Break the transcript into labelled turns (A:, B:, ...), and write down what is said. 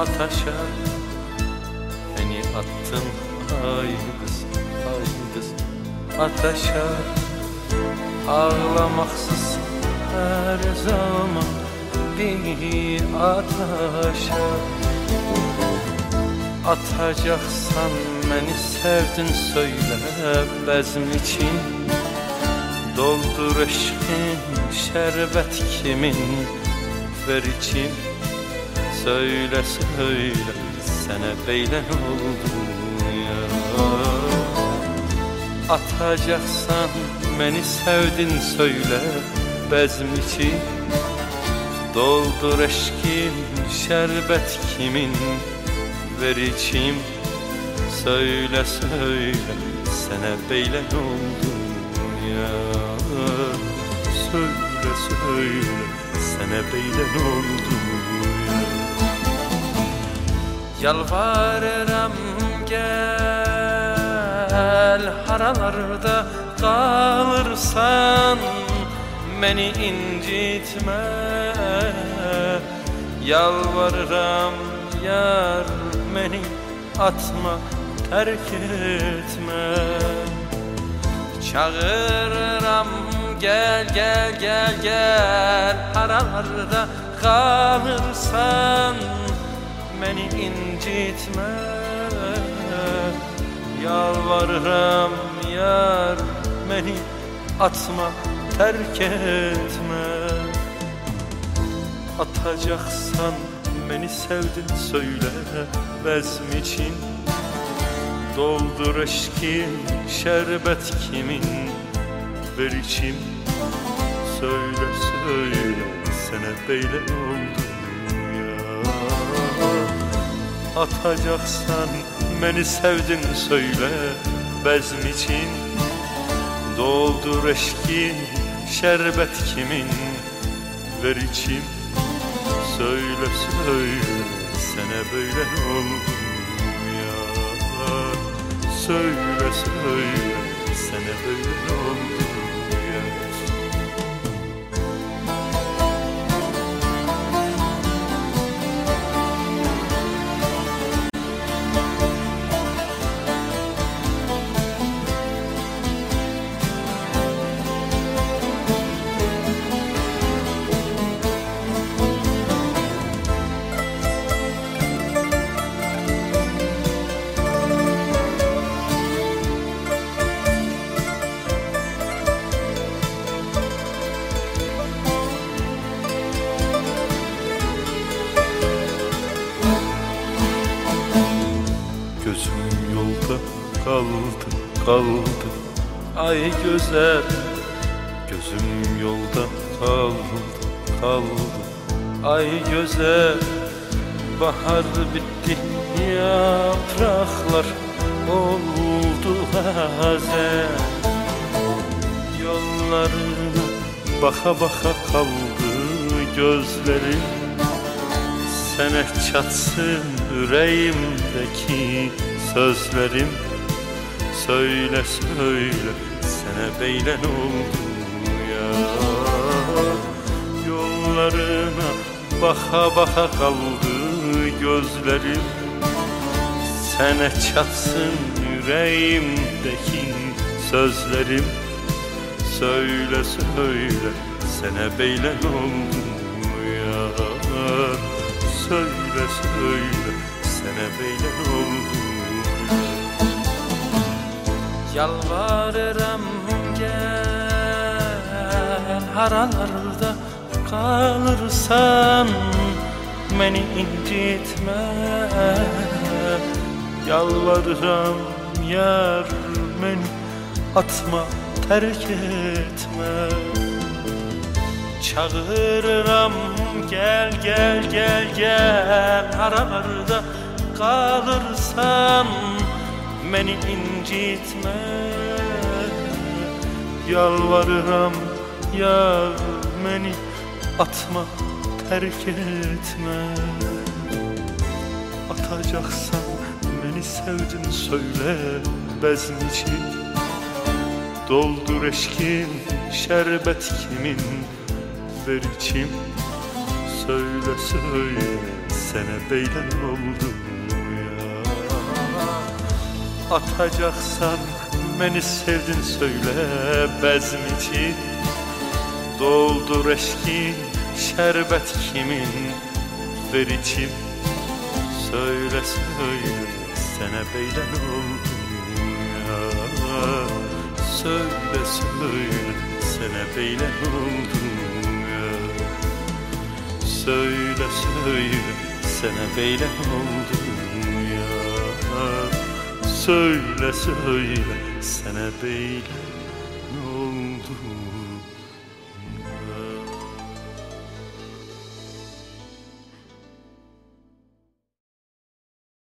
A: ataşa Beni attın ay kız Ataşa Ağlamaksız her zaman bir ataşa Atacaksan beni sevdin söyle bezm için. Doldur eşkin şerbet kimin ver için Söyle söyle sana beylen oldu ya. Atacaksan beni sevdin söyle bezm için. Doldur eşkin şerbet kimin ver içim Söyle söyle sana beylen oldum ya. Söyle söyle sana beylen oldum ya Yalvarırım gel haralarda kalırsan Beni incitme. Yalvarırım yar beni atma terk etme. Çağırırım gel gel gel gel Aralarda kalırsan beni incitme. Yalvarırım yar beni atma terk etme. Atacaksan beni sevdin söyle bezm için. Doldur eşkin şerbet kimin? Ver içim. Söyle söyle sana beyle oldum ya Atacaksan beni sevdin söyle bezm için. Doldur eşkin şerbet kimin? Ver içim Söyle söyle sana böyle ya Söyle söyle sana böyle oldum kaldı kaldı. Ay güzel Gözüm yolda kaldı kaldı. Ay güzel Bahar bitti yapraklar oldu hazen Yollarına baka baka kaldı gözlerim. Sene çatsın yüreğimdeki sözlerim Söyle söyle sana beylen oldu ya? Yollarına baka baka kaldı gözlerim. Sene çatsın yüreğimdeki sözlerim. Söyle söyle sana beylen oldu ya? Söyle söyle sana beyler oldu Yalvarırım gel. Haralarda kalırsan Beni incitme. Yalvarırım yar beni atma terk etme. Çağırırım gel gel gel gel. Aralarda kalırsan Beni incitme. Yalvarırım yar beni atma terk etme. Atacaksan beni sevdin söyle bezm için. Doldur eşkin şerbet kimin? Ver içim Söyle söyle Sene beylen oldum Atacaksan beni sevdin söyle bezm için Doldur eşkin şerbet kimin ver içim Söyle söyle sene beylen oldum ya? Söyle söyle sene beylen oldum ya? Söyle söyle sene beylen oldum ya Söyle söyle sene beylen